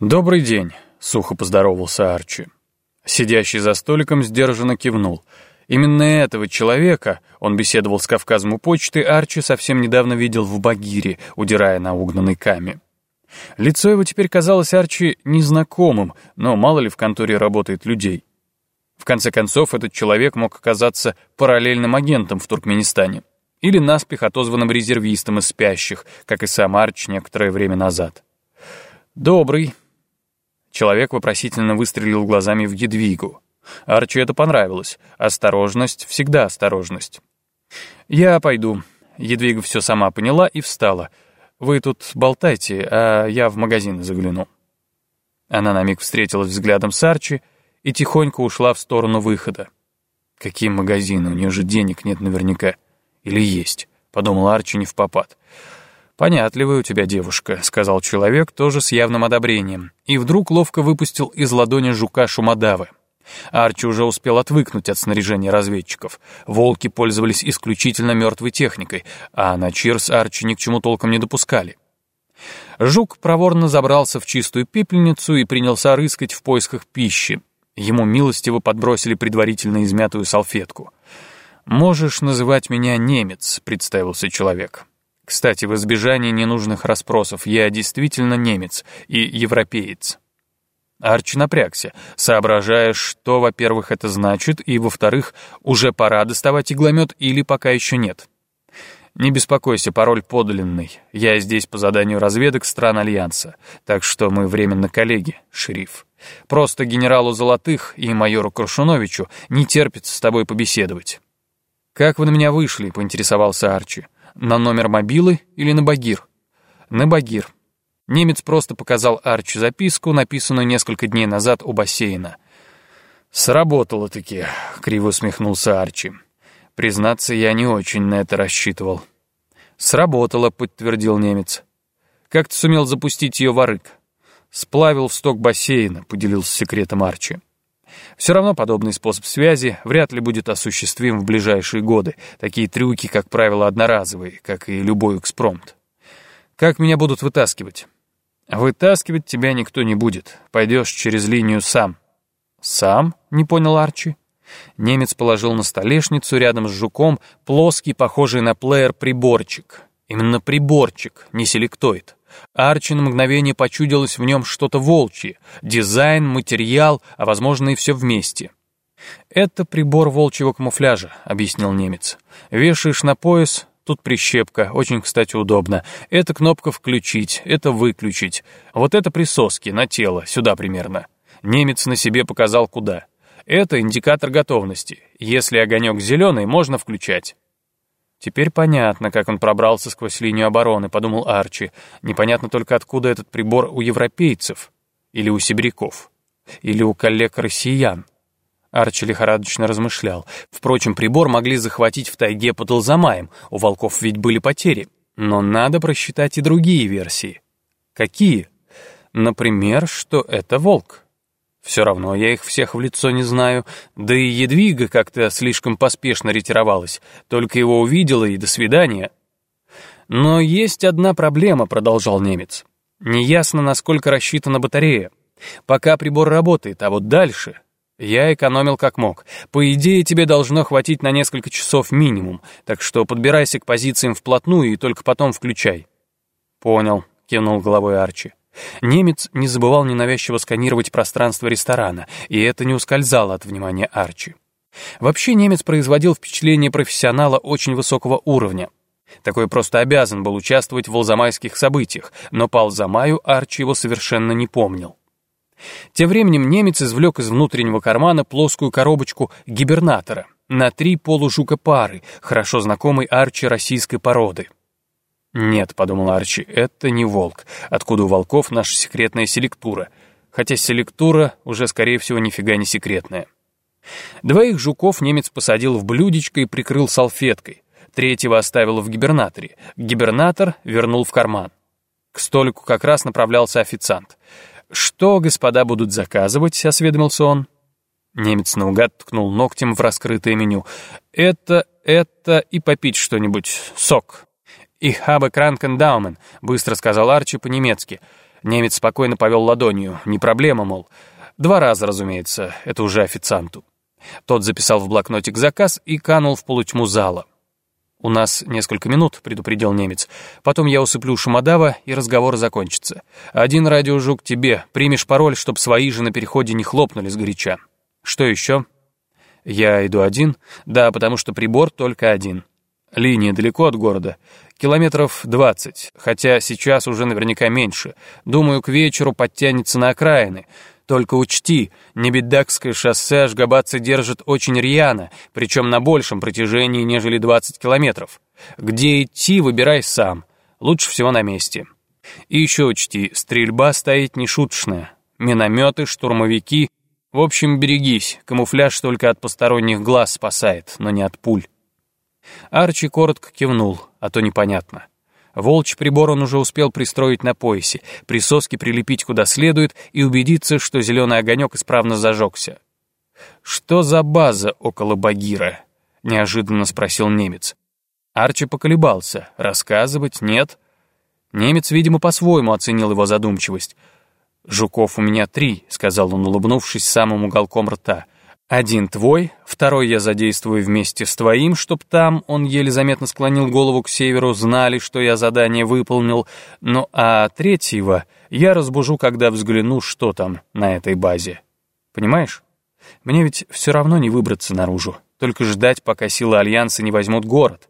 «Добрый день», — сухо поздоровался Арчи. Сидящий за столиком сдержанно кивнул. Именно этого человека, он беседовал с Кавказом у почты, Арчи совсем недавно видел в Багире, удирая на угнанной каме. Лицо его теперь казалось Арчи незнакомым, но мало ли в конторе работает людей. В конце концов, этот человек мог оказаться параллельным агентом в Туркменистане или наспех отозванным резервистом из спящих, как и сам Арч некоторое время назад. «Добрый», Человек вопросительно выстрелил глазами в Едвигу. Арчи это понравилось. Осторожность, всегда осторожность. «Я пойду». Едвига все сама поняла и встала. «Вы тут болтайте, а я в магазин загляну». Она на миг встретилась взглядом с Арчи и тихонько ушла в сторону выхода. «Какие магазины? У нее же денег нет наверняка. Или есть?» — подумал Арчи не в попад. «Понятливая у тебя девушка», — сказал человек, тоже с явным одобрением, и вдруг ловко выпустил из ладони жука шумодавы. Арчи уже успел отвыкнуть от снаряжения разведчиков. Волки пользовались исключительно мертвой техникой, а на Чирс Арчи ни к чему толком не допускали. Жук проворно забрался в чистую пепельницу и принялся рыскать в поисках пищи. Ему милостиво подбросили предварительно измятую салфетку. «Можешь называть меня немец», — представился человек. Кстати, в избежании ненужных расспросов, я действительно немец и европеец. Арчи напрягся, соображая, что, во-первых, это значит, и, во-вторых, уже пора доставать игломет или пока еще нет. Не беспокойся, пароль подлинный. Я здесь по заданию разведок стран Альянса, так что мы временно коллеги, шериф. Просто генералу Золотых и майору Крушуновичу не терпится с тобой побеседовать. «Как вы на меня вышли?» — поинтересовался Арчи. На номер мобилы или на Багир? На Багир. Немец просто показал Арчи записку, написанную несколько дней назад у бассейна. «Сработало-таки», — криво усмехнулся Арчи. «Признаться, я не очень на это рассчитывал». «Сработало», — подтвердил немец. «Как ты сумел запустить ее в арык?» «Сплавил в сток бассейна», — поделился секретом Арчи. Все равно подобный способ связи вряд ли будет осуществим в ближайшие годы. Такие трюки, как правило, одноразовые, как и любой экспромт. Как меня будут вытаскивать? Вытаскивать тебя никто не будет. Пойдешь через линию сам. Сам? Не понял Арчи. Немец положил на столешницу рядом с жуком плоский, похожий на плеер, приборчик. Именно приборчик, не селектоид. Арчи на мгновение почудилось в нем что-то волчье. Дизайн, материал, а возможно и все вместе. «Это прибор волчьего камуфляжа», — объяснил немец. «Вешаешь на пояс, тут прищепка, очень, кстати, удобно. Это кнопка «включить», это «выключить». Вот это присоски на тело, сюда примерно». Немец на себе показал куда. Это индикатор готовности. Если огонек зеленый, можно включать. Теперь понятно, как он пробрался сквозь линию обороны, подумал Арчи. Непонятно только, откуда этот прибор у европейцев. Или у сибиряков. Или у коллег-россиян. Арчи лихорадочно размышлял. Впрочем, прибор могли захватить в тайге под Алзамаем. У волков ведь были потери. Но надо просчитать и другие версии. Какие? Например, что это волк. Все равно я их всех в лицо не знаю. Да и Едвига как-то слишком поспешно ретировалась. Только его увидела и до свидания. Но есть одна проблема, продолжал немец. Неясно, насколько рассчитана батарея. Пока прибор работает, а вот дальше... Я экономил как мог. По идее, тебе должно хватить на несколько часов минимум, так что подбирайся к позициям вплотную и только потом включай. Понял, кивнул головой Арчи. Немец не забывал ненавязчиво сканировать пространство ресторана, и это не ускользало от внимания Арчи. Вообще немец производил впечатление профессионала очень высокого уровня. Такой просто обязан был участвовать в алзамайских событиях, но по Алзамаю Арчи его совершенно не помнил. Тем временем немец извлек из внутреннего кармана плоскую коробочку гибернатора на три полужука пары, хорошо знакомой Арчи российской породы. «Нет», — подумал Арчи, — «это не волк. Откуда у волков наша секретная селектура? Хотя селектура уже, скорее всего, нифига не секретная». Двоих жуков немец посадил в блюдечко и прикрыл салфеткой. Третьего оставил в гибернаторе. Гибернатор вернул в карман. К столику как раз направлялся официант. «Что господа будут заказывать?» — осведомился он. Немец наугад ткнул ногтем в раскрытое меню. «Это, это и попить что-нибудь. Сок». «Ich habe kranken Daumen», — быстро сказал Арчи по-немецки. Немец спокойно повел ладонью. Не проблема, мол. Два раза, разумеется, это уже официанту. Тот записал в блокнотик заказ и канул в полутьму зала. «У нас несколько минут», — предупредил немец. «Потом я усыплю шумодава, и разговор закончится. Один радиожук тебе. Примешь пароль, чтоб свои же на переходе не хлопнули сгоряча. Что еще?» «Я иду один?» «Да, потому что прибор только один». «Линия далеко от города?» «Километров двадцать, хотя сейчас уже наверняка меньше. Думаю, к вечеру подтянется на окраины». Только учти, Небедакское шоссе Ашгабадцы держит очень рьяно, причем на большем протяжении, нежели 20 километров. Где идти, выбирай сам. Лучше всего на месте. И еще учти, стрельба стоит нешуточная. Минометы, штурмовики. В общем, берегись, камуфляж только от посторонних глаз спасает, но не от пуль. Арчи коротко кивнул, а то непонятно. Волчий прибор он уже успел пристроить на поясе, присоски прилепить куда следует и убедиться, что зеленый огонек исправно зажегся. «Что за база около Багира?» — неожиданно спросил немец. Арчи поколебался. Рассказывать? Нет? Немец, видимо, по-своему оценил его задумчивость. «Жуков у меня три», — сказал он, улыбнувшись самым уголком рта. Один твой, второй я задействую вместе с твоим, чтоб там, он еле заметно склонил голову к северу, знали, что я задание выполнил, ну а третьего я разбужу, когда взгляну, что там на этой базе. Понимаешь? Мне ведь все равно не выбраться наружу, только ждать, пока силы Альянса не возьмут город.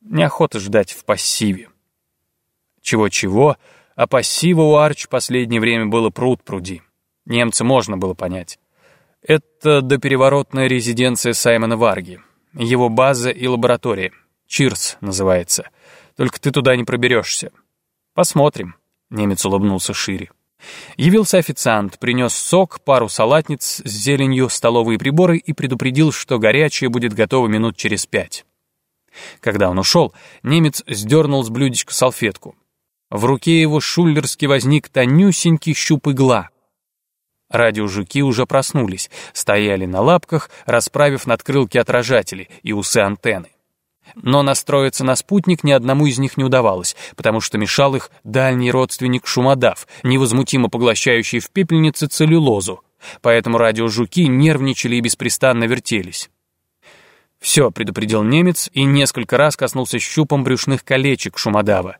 Неохота ждать в пассиве. Чего-чего, а пассива у Арч последнее время было пруд-пруди. Немца можно было понять. Это допереворотная резиденция Саймона Варги. Его база и лаборатория. Чирс называется. Только ты туда не проберешься. Посмотрим. Немец улыбнулся шире. Явился официант, принес сок, пару салатниц с зеленью, столовые приборы и предупредил, что горячее будет готово минут через пять. Когда он ушел, немец сдернул с блюдечка салфетку. В руке его шуллерски возник тонюсенький щуп игла. Радиожуки уже проснулись, стояли на лапках, расправив надкрылки отражатели и усы антенны. Но настроиться на спутник ни одному из них не удавалось, потому что мешал их дальний родственник шумодав, невозмутимо поглощающий в пепельнице целлюлозу. Поэтому радиожуки нервничали и беспрестанно вертелись. «Все», — предупредил немец и несколько раз коснулся щупом брюшных колечек шумодава.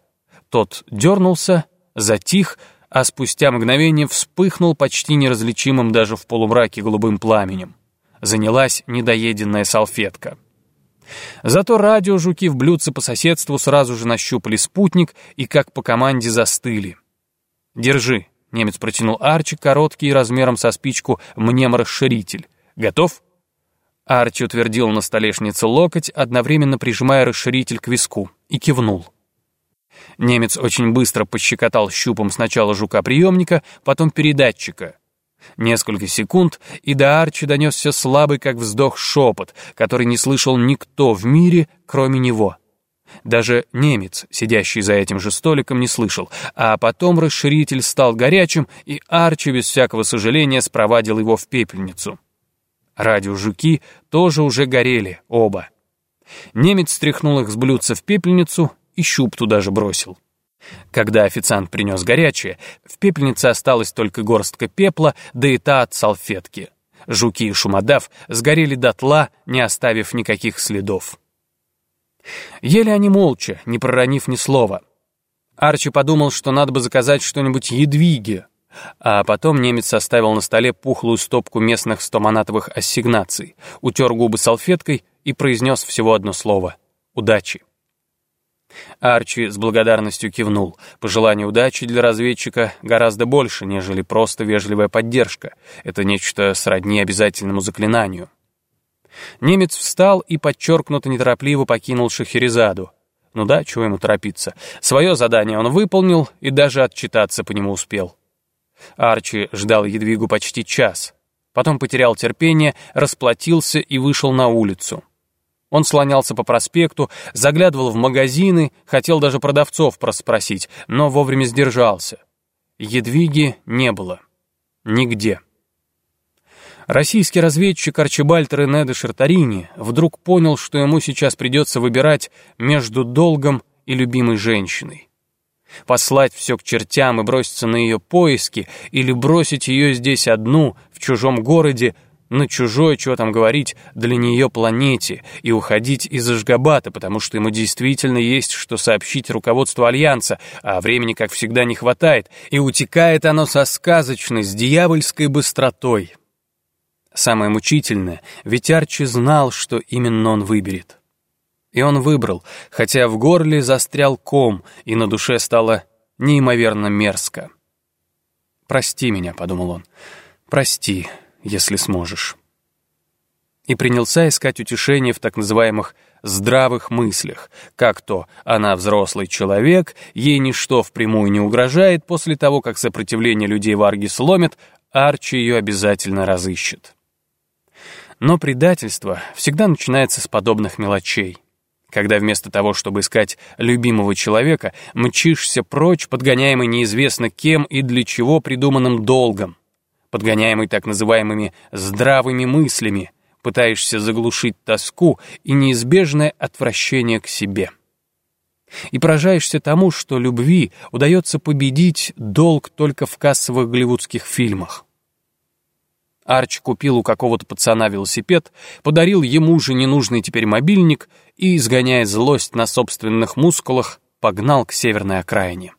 Тот дернулся, затих, а спустя мгновение вспыхнул почти неразличимым даже в полумраке голубым пламенем. Занялась недоеденная салфетка. Зато радиожуки в блюдце по соседству сразу же нащупали спутник и как по команде застыли. «Держи», — немец протянул Арчи короткий размером со спичку мнем-расширитель. «Готов?» Арчи утвердил на столешнице локоть, одновременно прижимая расширитель к виску, и кивнул. Немец очень быстро пощекотал щупом сначала жука-приемника, потом передатчика. Несколько секунд, и до Арчи донесся слабый, как вздох, шепот, который не слышал никто в мире, кроме него. Даже немец, сидящий за этим же столиком, не слышал, а потом расширитель стал горячим, и Арчи без всякого сожаления спровадил его в пепельницу. Радиожуки тоже уже горели, оба. Немец стряхнул их с блюдца в пепельницу и щуп туда же бросил. Когда официант принес горячее, в пепельнице осталась только горстка пепла, да и та от салфетки. Жуки и шумодав сгорели дотла, не оставив никаких следов. Ели они молча, не проронив ни слова. Арчи подумал, что надо бы заказать что-нибудь едвиги, а потом немец составил на столе пухлую стопку местных стоманатовых ассигнаций, утер губы салфеткой и произнес всего одно слово — «удачи». Арчи с благодарностью кивнул. Пожелание удачи для разведчика гораздо больше, нежели просто вежливая поддержка. Это нечто сродни обязательному заклинанию. Немец встал и подчеркнуто неторопливо покинул Шахерезаду. Ну да, чего ему торопиться. Свое задание он выполнил и даже отчитаться по нему успел. Арчи ждал Едвигу почти час. Потом потерял терпение, расплатился и вышел на улицу. Он слонялся по проспекту, заглядывал в магазины, хотел даже продавцов проспросить, но вовремя сдержался. Едвиги не было. Нигде. Российский разведчик Арчибальд Рене Шартарини вдруг понял, что ему сейчас придется выбирать между долгом и любимой женщиной. Послать все к чертям и броситься на ее поиски, или бросить ее здесь одну, в чужом городе, на чужой, чего там говорить, для нее планете, и уходить из Ашгабата, потому что ему действительно есть что сообщить руководству Альянса, а времени, как всегда, не хватает, и утекает оно со сказочной, с дьявольской быстротой. Самое мучительное, ведь Арчи знал, что именно он выберет. И он выбрал, хотя в горле застрял ком, и на душе стало неимоверно мерзко. «Прости меня», — подумал он, — «прости, если сможешь». И принялся искать утешение в так называемых здравых мыслях, как то она взрослый человек, ей ничто впрямую не угрожает, после того, как сопротивление людей Варги сломит, Арчи ее обязательно разыщет. Но предательство всегда начинается с подобных мелочей когда вместо того, чтобы искать любимого человека, мчишься прочь, подгоняемый неизвестно кем и для чего придуманным долгом, подгоняемый так называемыми «здравыми мыслями», пытаешься заглушить тоску и неизбежное отвращение к себе. И поражаешься тому, что любви удается победить долг только в кассовых голливудских фильмах. Арч купил у какого-то пацана велосипед, подарил ему же ненужный теперь мобильник и, изгоняя злость на собственных мускулах, погнал к северной окраине.